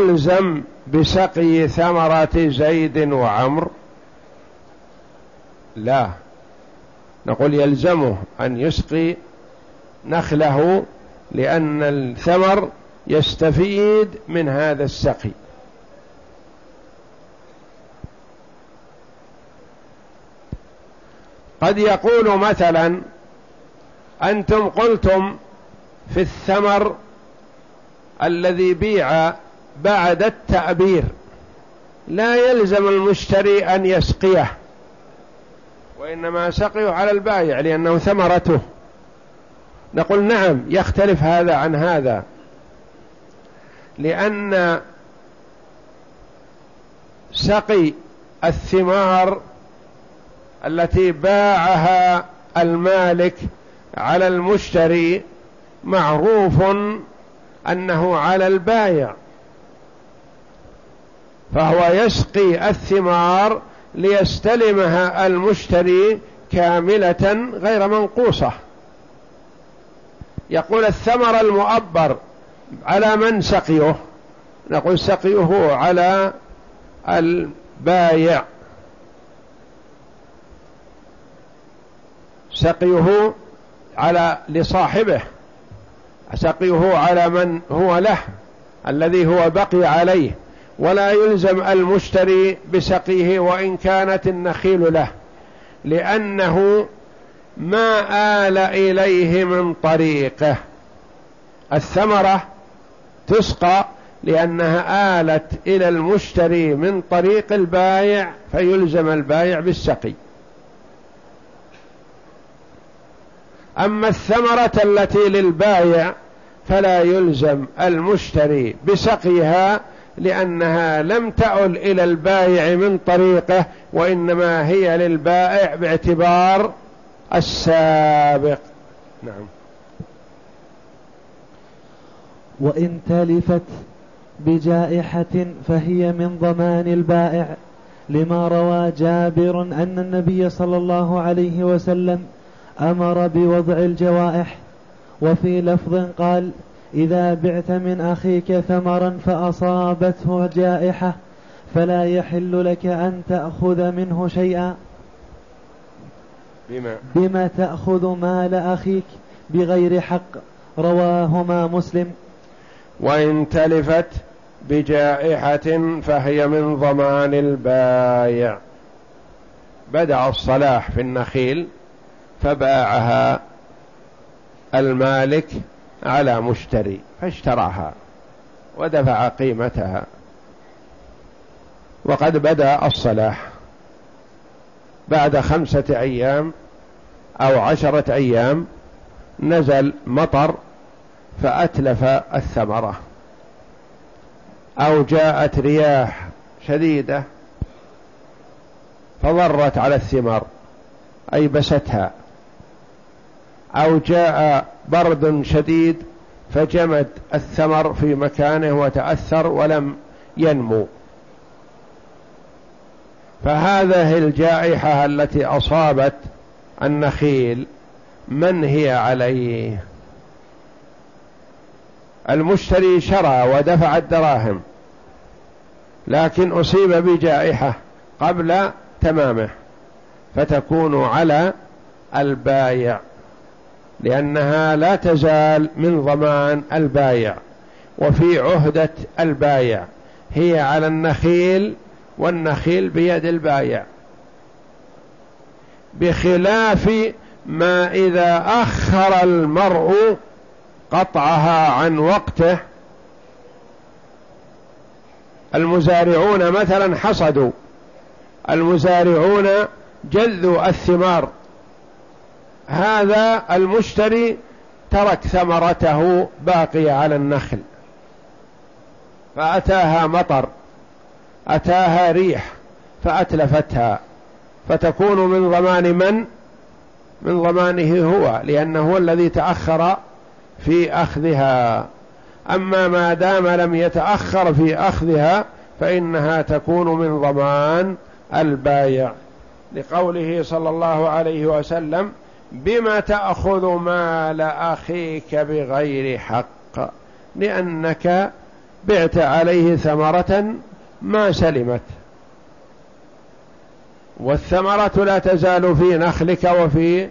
يلزم بسقي ثمرة زيد وعمر؟ لا. نقول يلزمه أن يسقي نخله لأن الثمر يستفيد من هذا السقي. قد يقول مثلا أنتم قلتم في الثمر الذي بيع بعد التعبير. لا يلزم المشتري أن يسقيه وإنما سقيه على البائع لأنه ثمرته. نقول نعم يختلف هذا عن هذا لأن سقي الثمار التي باعها المالك على المشتري معروف أنه على البايع فهو يسقي الثمار ليستلمها المشتري كاملة غير منقوصة. يقول الثمر المؤبر على من سقيه؟ نقول سقيه على البايع. سقيه على لصاحبه. سقيه على من هو له الذي هو بقي عليه. ولا يلزم المشتري بسقيه وإن كانت النخيل له لأنه ما آل إليه من طريقه. الثمرة تسقى لأنها آلت إلى المشتري من طريق البايع فيلزم البايع بالسقي. أما الثمرة التي للبايع فلا يلزم المشتري بسقيها لأنها لم تعل إلى البائع من طريقه وإنما هي للبائع باعتبار السابق. نعم. وإن تلفت بجائحة فهي من ضمان البائع لما روى جابر أن النبي صلى الله عليه وسلم أمر بوضع الجوائح وفي لفظ قال إذا بعت من أخيك ثمرا فأصابته جائحة فلا يحل لك أن تأخذ منه شيئا. بما, بما تأخذ مال أخيك بغير حق رواهما مسلم. وإن تلفت بجائحة فهي من ضمان البايع. بدأ الصلاح في النخيل فباعها المالك على مشتري فاشتراها ودفع قيمتها وقد بدأ الصلاح بعد خمسة أيام أو عشرة أيام نزل مطر فأتلف الثمرة أو جاءت رياح شديدة فضرت على الثمر أي بستها أو جاء برد شديد فجمد الثمر في مكانه وتأثر ولم ينمو. فهذه الجائحة التي أصابت النخيل من هي عليه؟ المشتري شرى ودفع الدراهم لكن أصيب بجائحة قبل تمامه فتكون على البايع. لأنها لا تزال من ضمان البايع وفي عهدة البايع هي على النخيل والنخيل بيد البايع. بخلاف ما إذا أخر المرء قطعها عن وقته المزارعون مثلا حصدوا المزارعون جذوا الثمار. هذا المشتري ترك ثمرته باقية على النخل. فأتاها مطر أتاها ريح فأتلفتها. فتكون من ضمان من؟ من ضمانه هو لأنه هو الذي تأخر في أخذها. أما ما دام لم يتأخر في أخذها فإنها تكون من ضمان البايع. لقوله صلى الله عليه وسلم بما تأخذ مال أخيك بغير حق؟ لأنك بعت عليه ثمرة ما سلمت. والثمرة لا تزال في نخلك وفي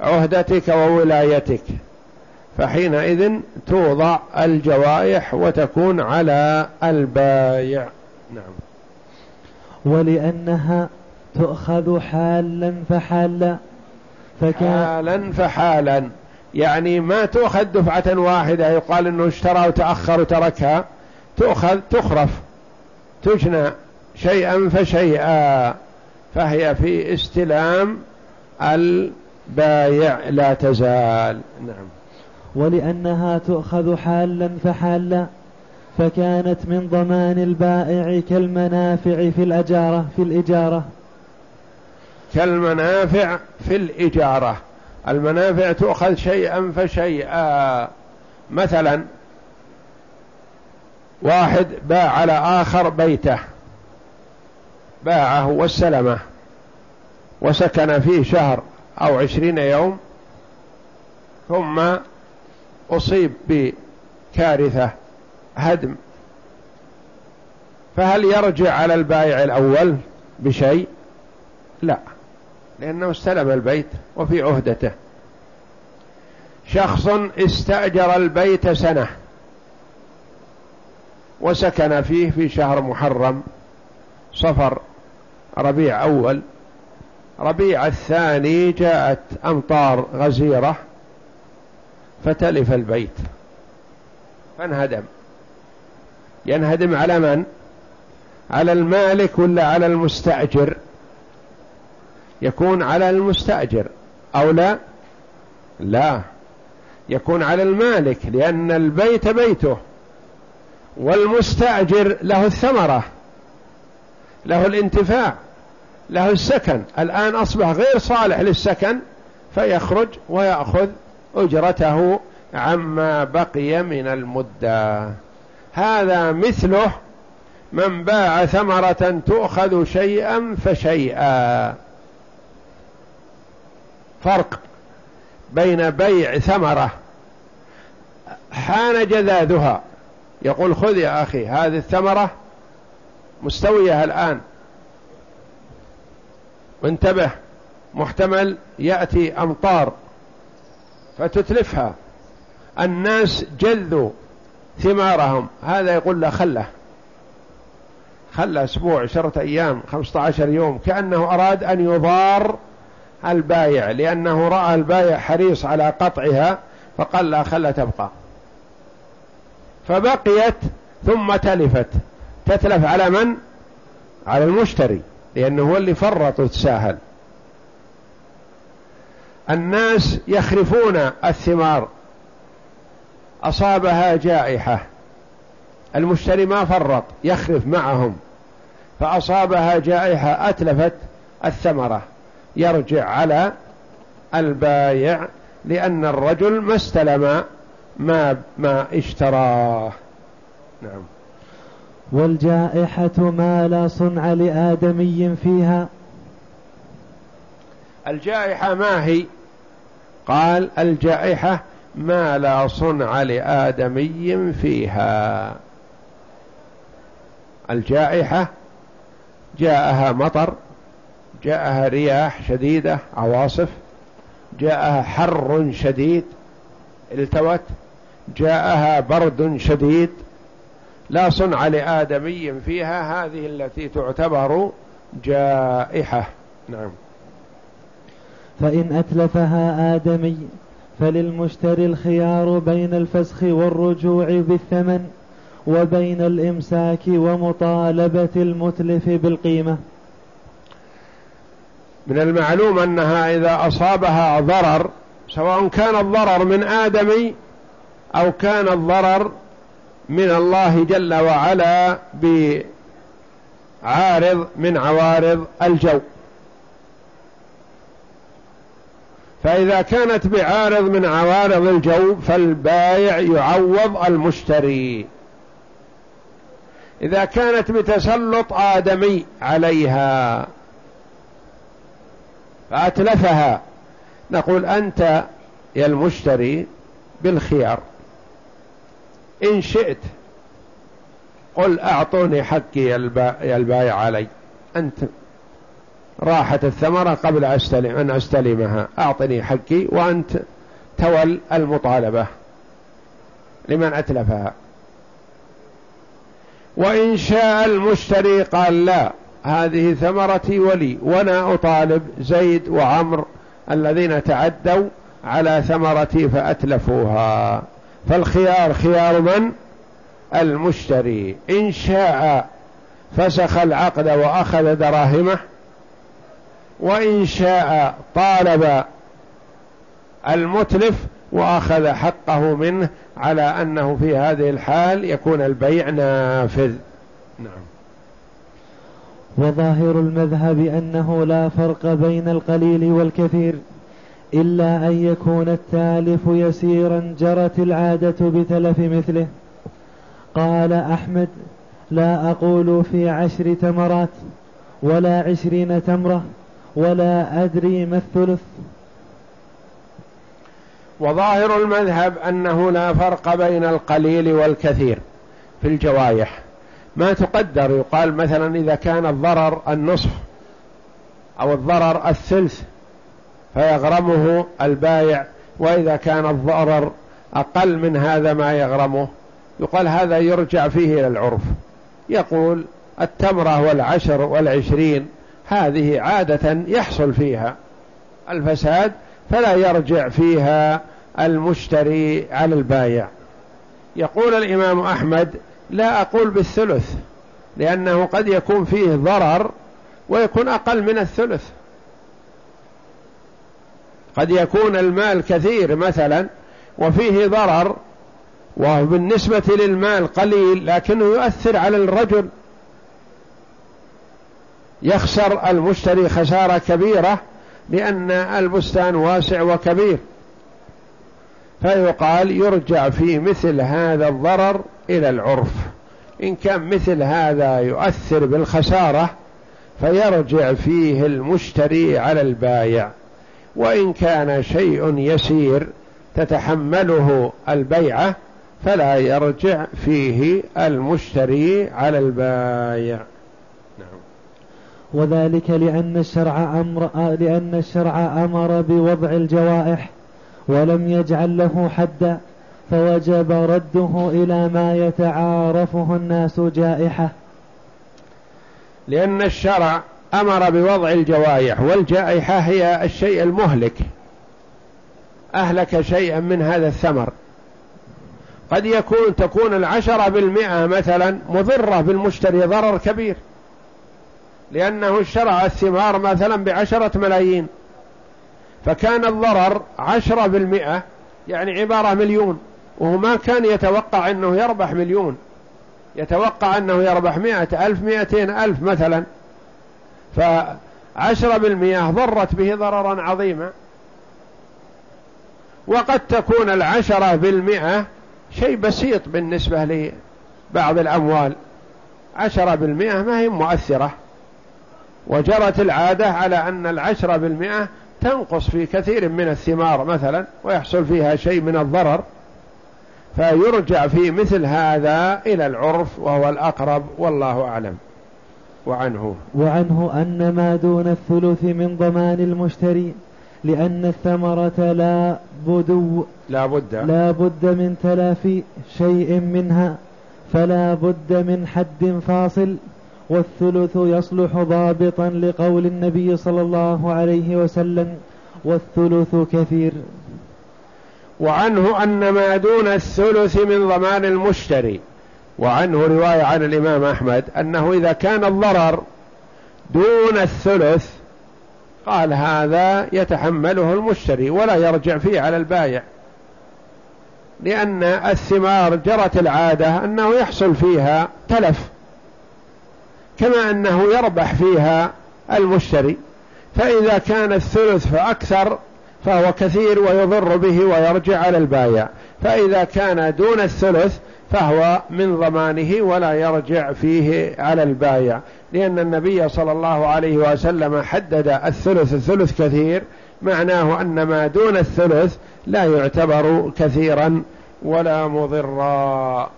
عهدتك وولايتك. فحينئذ توضع الجوائح وتكون على البايع. نعم. ولأنها تؤخذ حالا فحالا. فكان حالا فحالا. يعني ما تؤخذ دفعة واحدة يقال إنه اشترى وتأخر وتركها. تؤخذ تخرف. تجنى شيئا فشيئا. فهي في استلام البايع لا تزال. نعم. ولأنها تؤخذ حالا فحالا فكانت من ضمان البائع كالمنافع في الأجارة في الإجارة. كالمنافع في الإجارة. المنافع تؤخذ شيئا فشيئا. مثلا واحد باع على آخر بيته باعه واستلمه وسكن فيه شهر أو عشرين يوم ثم أصيب بكارثة هدم. فهل يرجع على البائع الأول بشيء؟ لا. لأنه استلم البيت وفي عهدته. شخص استأجر البيت سنة وسكن فيه في شهر محرم صفر ربيع أول. ربيع الثاني جاءت أمطار غزيرة فتلف البيت فانهدم. ينهدم على من؟ على المالك ولا على المستأجر؟ يكون على المستأجر أو لا؟ لا. يكون على المالك لأن البيت بيته والمستأجر له الثمرة له الانتفاع له السكن. الآن أصبح غير صالح للسكن فيخرج ويأخذ أجرته عما بقي من المدة. هذا مثله من باع ثمرة تؤخذ شيئا فشيئا. فرق بين بيع ثمرة حان جذاذها. يقول خذ يا أخي هذه الثمرة مستوية الآن. وانتبه محتمل يأتي أمطار فتتلفها. الناس جذوا ثمارهم. هذا يقول له خله. خلى أسبوع عشرة أيام خمسة عشر يوم كأنه أراد أن يضار البايع لأنه رأى البايع حريص على قطعها فقال لا خلى تبقى. فبقيت ثم تلفت. تتلف على من؟ على المشتري لأنه هو اللي فرط وتساهل. الناس يخرفون الثمار. أصابها جائحة. المشتري ما فرط يخرف معهم. فأصابها جائحة أتلفت الثمرة. يرجع على البايع لأن الرجل ما استلم ما, ما اشتراه. نعم. والجائحة ما لا صنع لآدمي فيها. الجائحة ما هي؟ قال الجائحة ما لا صنع لآدمي فيها. الجائحة جاءها مطر جاءها رياح شديدة عواصف. جاءها حر شديد. التوت. جاءها برد شديد. لا صنع لآدمي فيها هذه التي تعتبر جائحة. نعم. فإن أتلفها آدمي فللمشتري الخيار بين الفسخ والرجوع بالثمن وبين الإمساك ومطالبة المتلف بالقيمة. من المعلوم أنها إذا أصابها ضرر سواء كان الضرر من آدمي أو كان الضرر من الله جل وعلا بعارض من عوارض الجو. فإذا كانت بعارض من عوارض الجو فالبايع يعوض المشتري. إذا كانت بتسلط آدمي عليها فأتلفها. نقول أنت يا المشتري بالخيار. إن شئت قل أعطوني حقي البايع علي. أنت راحت الثمرة قبل أستلم أن أستلمها. أعطني حقي وأنت تول المطالبة لمن أتلفها. وإن شاء المشتري قال لا. هذه ثمرتي ولي وأنا أطالب زيد وعمر الذين تعدوا على ثمرتي فأتلفوها. فالخيار خيار من؟ المشتري. إن شاء فسخ العقد وأخذ دراهمه وإن شاء طالب المتلف وأخذ حقه منه على أنه في هذه الحال يكون البيع نافذ. وظاهر المذهب أنه لا فرق بين القليل والكثير إلا أن يكون التالف يسيرا جرت العادة بتلف مثله. قال أحمد لا أقول في عشر تمرات ولا عشرين تمرة ولا أدري ما الثلث. وظاهر المذهب أنه لا فرق بين القليل والكثير في الجوايح ما تقدر. يقال مثلا إذا كان الضرر النصف أو الضرر الثلث فيغرمه البايع وإذا كان الضرر أقل من هذا ما يغرمه. يقال هذا يرجع فيه إلى العرف. يقول التمرة والعشر والعشرين هذه عادة يحصل فيها. الفساد فلا يرجع فيها المشتري على البايع. يقول الإمام أحمد لا أقول بالثلث لأنه قد يكون فيه ضرر ويكون أقل من الثلث. قد يكون المال كثير مثلا وفيه ضرر وبالنسبة للمال قليل لكنه يؤثر على الرجل. يخسر المشتري خسارة كبيرة لأن البستان واسع وكبير. فيقال يرجع في مثل هذا الضرر إلى العرف. إن كان مثل هذا يؤثر بالخسارة فيرجع فيه المشتري على البايع. وإن كان شيء يسير تتحمله البيعة فلا يرجع فيه المشتري على البايع. نعم. وذلك لأن الشرع أمر لأن الشرع أمر بوضع الجوائح ولم يجعل له حدا فوجب رده إلى ما يتعارفه الناس جائحة. لأن الشرع أمر بوضع الجوائح والجائحة هي الشيء المهلك. أهلك شيئا من هذا الثمر. قد يكون تكون العشرة بالمئة مثلا مضرة بالمشتري ضرر كبير. لأنه اشترى الثمار مثلا بعشرة ملايين. فكان الضرر عشرة بالمئة يعني عبارة مليون. وهو ما كان يتوقع أنه يربح مليون. يتوقع أنه يربح مئة ألف مئتين ألف مثلا. فعشرة بالمئة ضرت به ضررا عظيما. وقد تكون العشرة بالمئة شيء بسيط بالنسبة لبعض الأموال. عشرة بالمئة ما هي مؤثرة. وجرت العادة على أن العشرة بالمئة تنقص في كثير من الثمار مثلا ويحصل فيها شيء من الضرر. فيرجع في مثل هذا إلى العرف وهو الأقرب والله أعلم. وعنه. وعنه أن ما دون الثلث من ضمان المشتري لأن الثمرة لا بدو لا بد. لا بد من تلافي شيء منها فلا بد من حد فاصل والثلث يصلح ضابطا لقول النبي صلى الله عليه وسلم والثلث كثير. وعنه أن ما دون الثلث من ضمان المشتري. وعنه رواية عن الإمام أحمد أنه إذا كان الضرر دون الثلث قال هذا يتحمله المشتري ولا يرجع فيه على البايع. لأن الثمار جرت العادة أنه يحصل فيها تلف كما أنه يربح فيها المشتري. فإذا كان الثلث فأكثر فهو كثير ويضر به ويرجع على البايع. فإذا كان دون الثلث فهو من ضمانه ولا يرجع فيه على البايع. لأن النبي صلى الله عليه وسلم حدد الثلث الثلث كثير معناه أن ما دون الثلث لا يعتبر كثيرا ولا مضرا.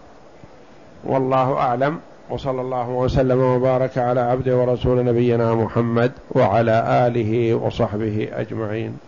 والله أعلم. وصلى الله وسلم وبارك على عبده ورسول نبينا محمد وعلى آله وصحبه أجمعين.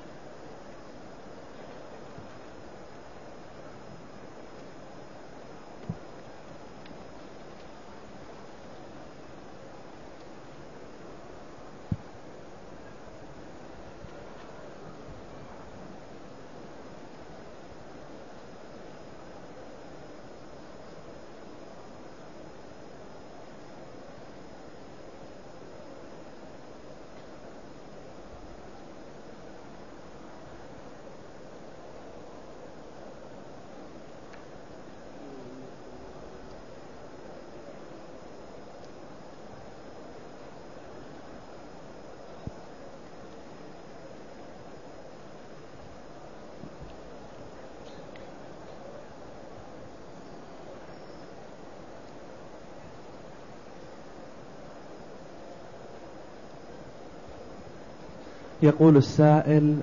يقول السائل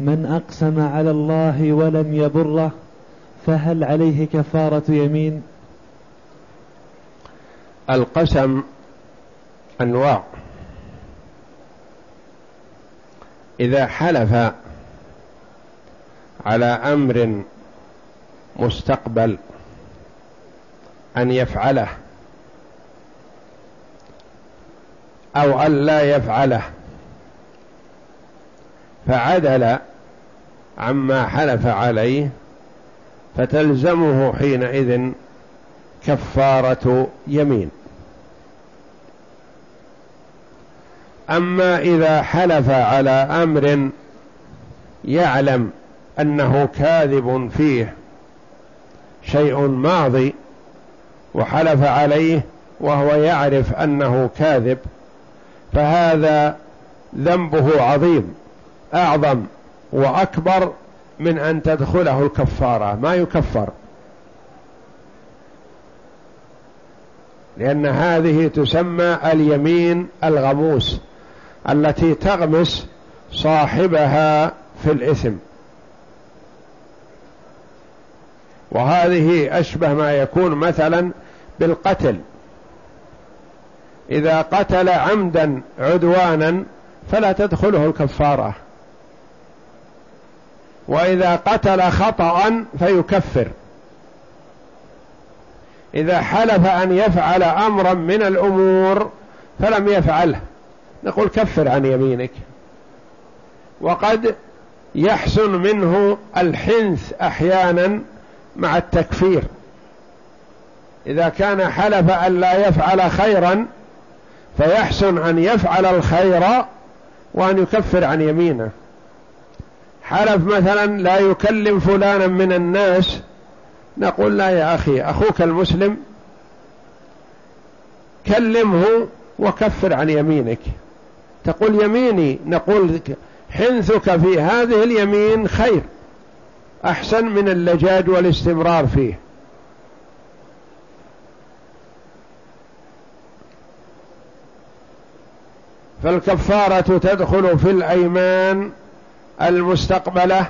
من أقسم على الله ولم يبره فهل عليه كفارة يمين؟ القسم أنواع. إذا حلف على أمر مستقبل أن يفعله أو أن لا يفعله فعدل عما حلف عليه فتلزمه حينئذ كفارة يمين. أما إذا حلف على أمر يعلم أنه كاذب فيه شيء ماضي وحلف عليه وهو يعرف أنه كاذب فهذا ذنبه عظيم. أعظم وأكبر من أن تدخله الكفارة. ما يكفر؟ لأن هذه تسمى اليمين الغموس التي تغمس صاحبها في الإثم. وهذه أشبه ما يكون مثلا بالقتل. إذا قتل عمدا عدوانا فلا تدخله الكفارة. وإذا قتل خطأ فيكفر. إذا حلف أن يفعل أمرا من الأمور فلم يفعله. نقول كفر عن يمينك. وقد يحسن منه الحنث أحيانا مع التكفير. إذا كان حلف أن لا يفعل خيرا فيحسن أن يفعل الخير وأن يكفر عن يمينه. حلف مثلا لا يكلم فلانا من الناس. نقول لا يا أخي أخوك المسلم كلمه وكفر عن يمينك. تقول يميني. نقول حنثك في هذه اليمين خير أحسن من اللجاج والاستمرار فيه. فالكفارة تدخل في الأيمان المستقبلة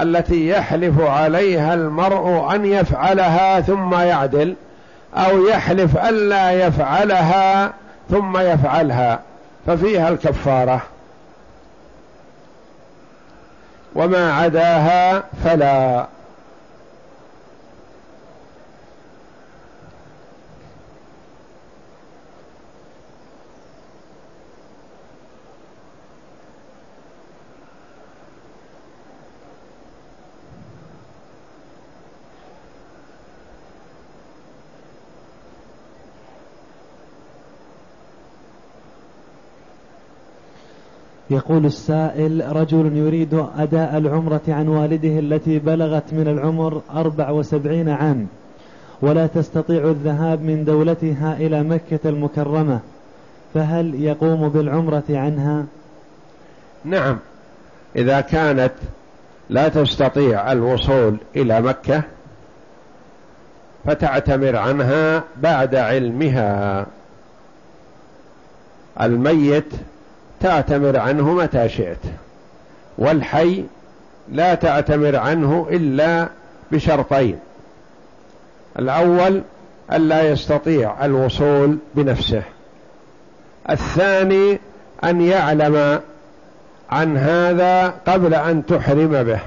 التي يحلف عليها المرء أن يفعلها ثم يعدل أو يحلف ألا يفعلها ثم يفعلها ففيها الكفارة. وما عداها فلا. يقول السائل رجل يريد أداء العمرة عن والده التي بلغت من العمر أربع وسبعين عام ولا تستطيع الذهاب من دولتها إلى مكة المكرمة فهل يقوم بالعمرة عنها؟ نعم. إذا كانت لا تستطيع الوصول إلى مكة فتعتمر عنها بعد علمها. الميت تعتمر عنه متى شئت. والحي لا تعتمر عنه إلا بشرطين. الأول ألا يستطيع الوصول بنفسه. الثاني أن يعلم عن هذا قبل أن تحرم به.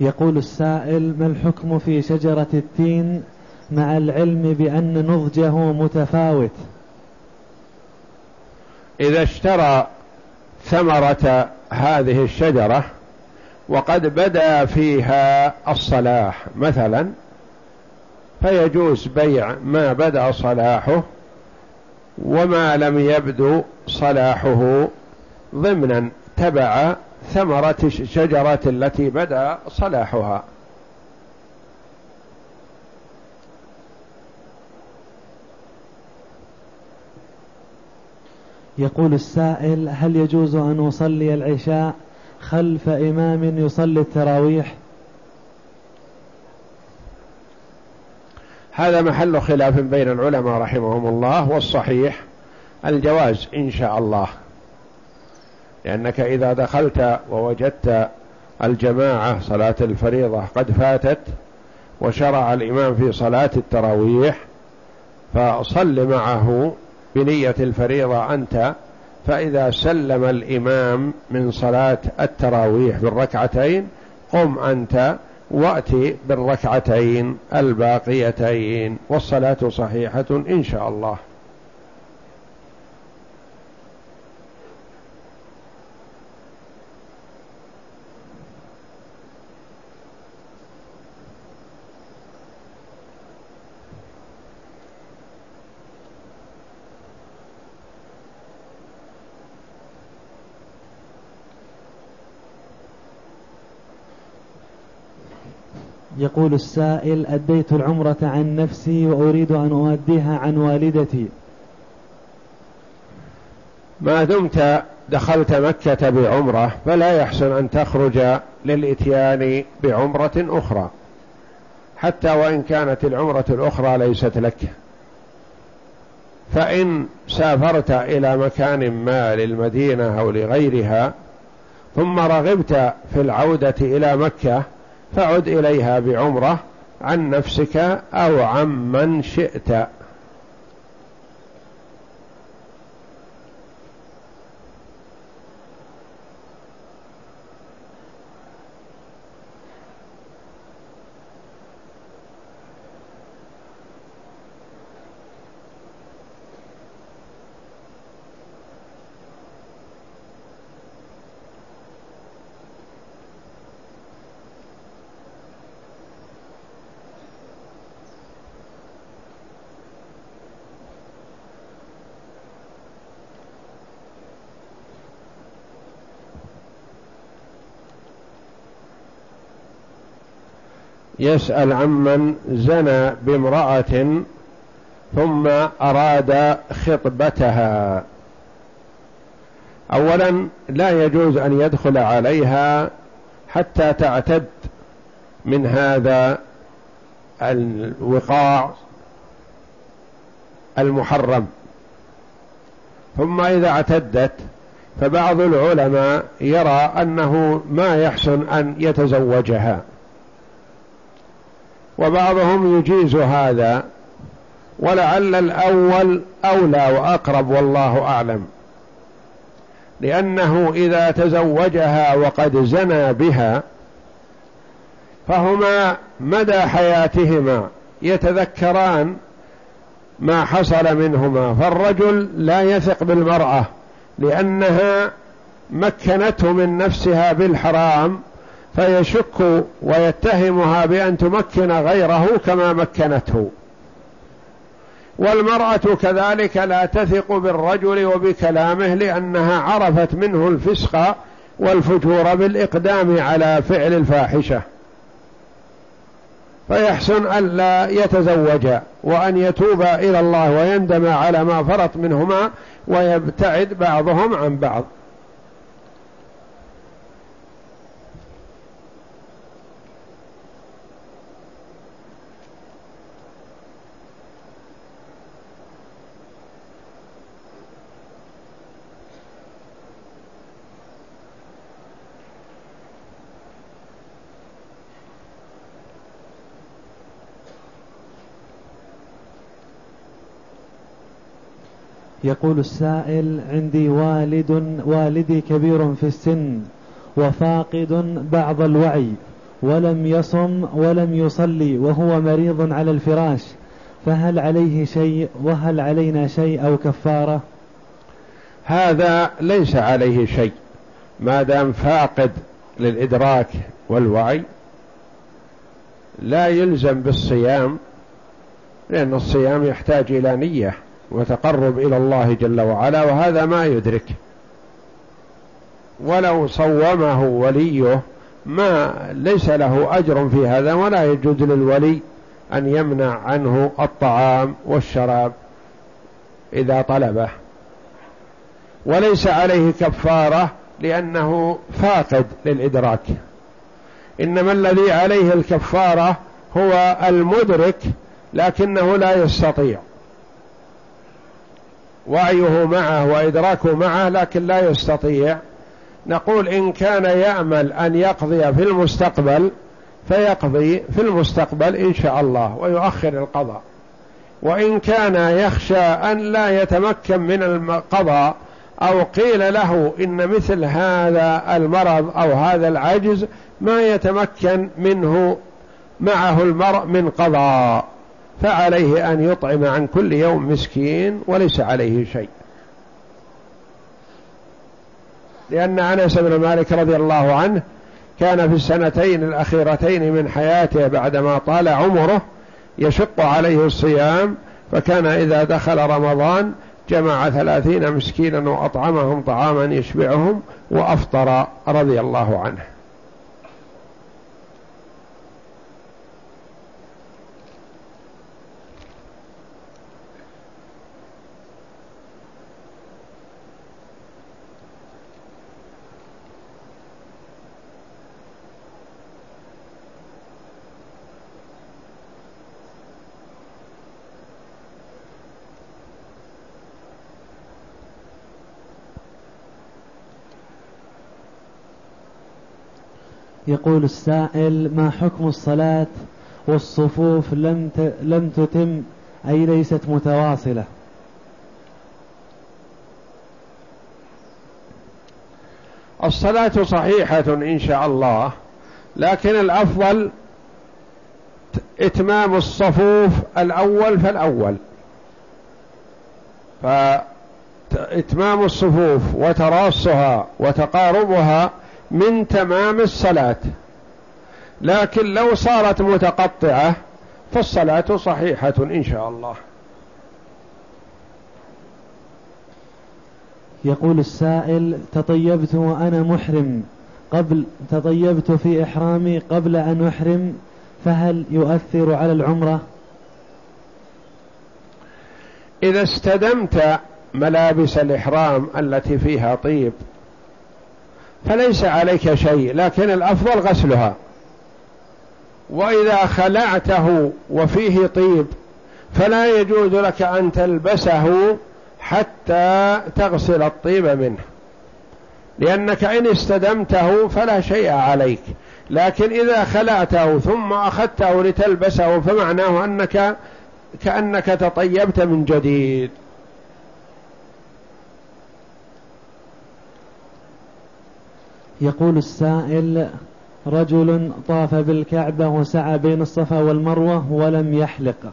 يقول السائل ما الحكم في شجرة التين مع العلم بأن نضجه متفاوت؟ إذا اشترى ثمرة هذه الشجرة وقد بدا فيها الصلاح مثلا فيجوز بيع ما بدا صلاحه وما لم يبدو صلاحه ضمنا تبع ثمرة الشجرة التي بدا صلاحها. يقول السائل هل يجوز أن أصلي العشاء خلف إمام يصلي التراويح؟ هذا محل خلاف بين العلماء رحمهم الله والصحيح الجواز إن شاء الله. لأنك إذا دخلت ووجدت الجماعة صلاة الفريضة قد فاتت وشرع الإمام في صلاة التراويح فصل معه بنية الفريضة أنت فإذا سلم الإمام من صلاة التراويح بالركعتين قم أنت وأتي بالركعتين الباقيتين والصلاة صحيحة إن شاء الله. يقول السائل أديت العمرة عن نفسي وأريد أن أؤديها عن والدتي. ما دمت دخلت مكة بعمرة فلا يحسن أن تخرج للإتيان بعمرة أخرى حتى وإن كانت العمرة الأخرى ليست لك. فإن سافرت إلى مكان ما للمدينة أو لغيرها ثم رغبت في العودة إلى مكة فعد إليها بعمرة عن نفسك أو عن من شئت. يسأل عمن زنى بامرأة ثم أراد خطبتها. أولا لا يجوز أن يدخل عليها حتى تعتد من هذا الوقاع المحرم. ثم إذا اعتدت فبعض العلماء يرى أنه ما يحسن أن يتزوجها. وبعضهم يجيز هذا ولعل الأول أولى وأقرب والله أعلم. لأنه إذا تزوجها وقد زنى بها فهما مدى حياتهما يتذكران ما حصل منهما فالرجل لا يثق بالمرأة لأنها مكنته من نفسها بالحرام فيشك ويتهمها بأن تمكن غيره كما مكنته. والمرأة كذلك لا تثق بالرجل وبكلامه لأنها عرفت منه الفسق والفجور بالإقدام على فعل الفاحشة. فيحسن ألا يتزوج وأن يتوب إلى الله ويندم على ما فرط منهما ويبتعد بعضهم عن بعض. يقول السائل عندي والد والدي كبير في السن وفاقد بعض الوعي ولم يصم ولم يصلي وهو مريض على الفراش فهل عليه شيء؟ وهل علينا شيء أو كفارة؟ هذا ليس عليه شيء ما دام فاقد للإدراك والوعي لا يلزم بالصيام لأن الصيام يحتاج إلى نية. وتقرب إلى الله جل وعلا وهذا ما يدرك. ولو صومه وليه ما ليس له أجر في هذا ولا يجوز للولي أن يمنع عنه الطعام والشراب إذا طلبه. وليس عليه كفارة لأنه فاقد للإدراك. إنما الذي عليه الكفارة هو المدرك لكنه لا يستطيع. وعيه معه وإدراكه معه لكن لا يستطيع. نقول إن كان يأمل أن يقضي في المستقبل فيقضي في المستقبل إن شاء الله ويؤخر القضاء. وإن كان يخشى أن لا يتمكن من القضاء أو قيل له إن مثل هذا المرض أو هذا العجز ما يتمكن منه معه المرء من قضاء. فعليه أن يطعم عن كل يوم مسكين وليس عليه شيء. لأن أنس بن مالك رضي الله عنه كان في السنتين الأخيرتين من حياته بعدما طال عمره يشق عليه الصيام فكان إذا دخل رمضان جمع ثلاثين مسكينا وأطعمهم طعاما يشبعهم وأفطر رضي الله عنه. يقول السائل ما حكم الصلاة والصفوف لم لم تتم؟ أي ليست متواصلة. الصلاة صحيحة إن شاء الله لكن الأفضل إتمام الصفوف الأول فالأول. فإتمام الصفوف وتراصها وتقاربها من تمام الصلاة. لكن لو صارت متقطعة فالصلاة صحيحة إن شاء الله. يقول السائل تطيبت وأنا محرم. قبل تطيبت في إحرامي قبل أن أحرم فهل يؤثر على العمرة؟ إذا استدمت ملابس الإحرام التي فيها طيب فليس عليك شيء لكن الأفضل غسلها. وإذا خلعته وفيه طيب فلا يجوز لك أن تلبسه حتى تغسل الطيب منه. لأنك إن استدمته فلا شيء عليك. لكن إذا خلعته ثم أخذته لتلبسه فمعناه أنك كأنك تطيبت من جديد. يقول السائل رجل طاف بالكعبة وسعى بين الصفا والمروة ولم يحلق.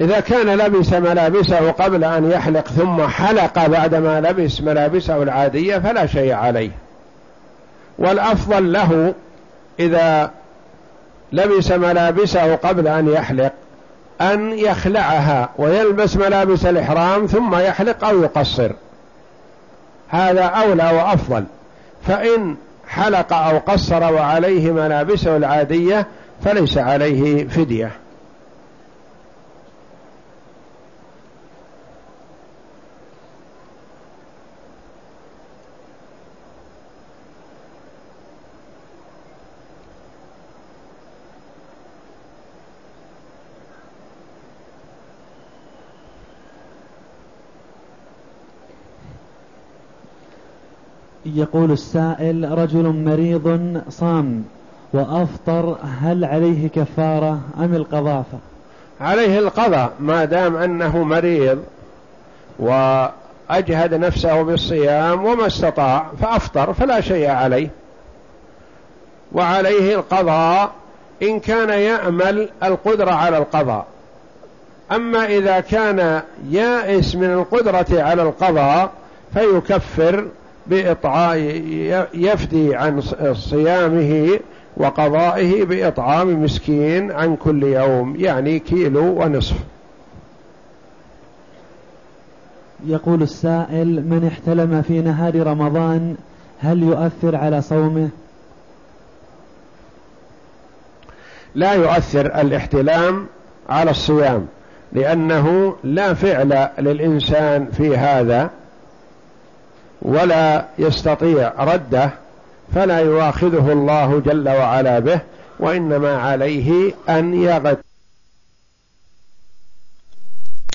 إذا كان لبس ملابسه قبل أن يحلق ثم حلق بعدما لبس ملابسه العادية فلا شيء عليه. والأفضل له إذا لبس ملابسه قبل أن يحلق أن يخلعها ويلبس ملابس الإحرام ثم يحلق أو يقصر. هذا أولى وأفضل. فإن حلق أو قصر وعليه ملابسه العادية فليس عليه فدية. يقول السائل رجل مريض صام وأفطر هل عليه كفارة أم القضافة عليه القضاء ما دام أنه مريض وأجهد نفسه بالصيام وما استطاع فأفطر فلا شيء عليه. وعليه القضاء إن كان يأمل القدرة على القضاء. أما إذا كان يائس من القدرة على القضاء فيكفر بإطعاء يفدي عن صيامه وقضائه بإطعام مسكين عن كل يوم يعني كيلو ونصف. يقول السائل من احتلم في نهار رمضان هل يؤثر على صومه؟ لا يؤثر الاحتلام على الصيام لأنه لا فعل للإنسان في هذا ولا يستطيع رده فلا يواخذه الله جل وعلا به وإنما عليه أن يغت